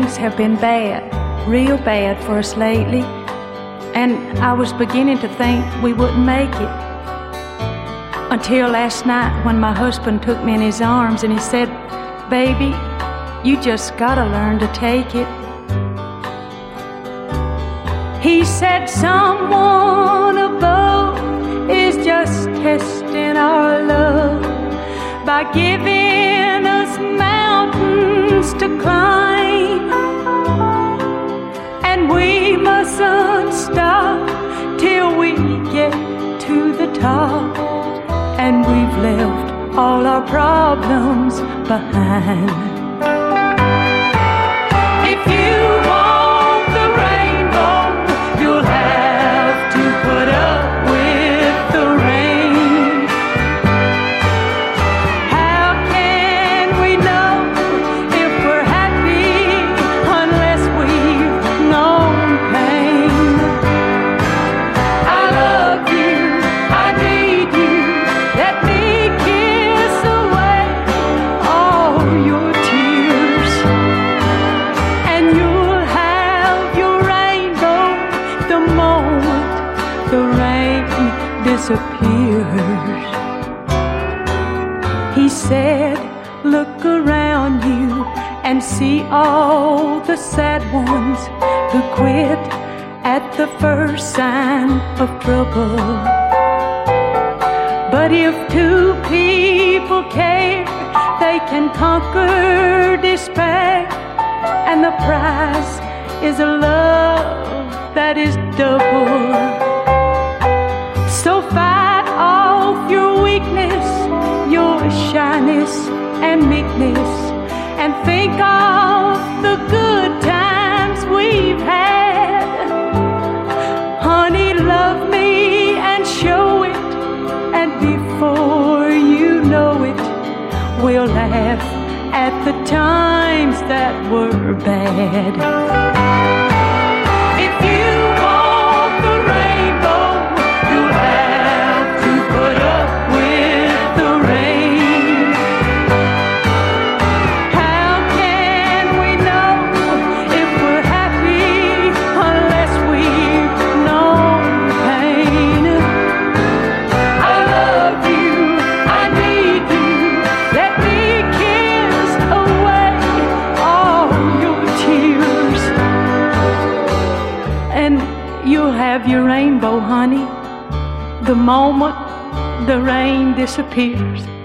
things have been bad, real bad for us lately, and I was beginning to think we wouldn't make it. Until last night when my husband took me in his arms and he said, Baby, you just gotta learn to take it. He said, Someone above is just testing our love by giving problems behind. Disappears. He said, Look around you and see all the sad ones who quit at the first sign of trouble. But if two people care, they can conquer despair. And meekness, and think of the good times we've had. Honey, love me and show it, and before you know it, we'll laugh at the times that were bad. You'll have your rainbow, honey, the moment the rain disappears.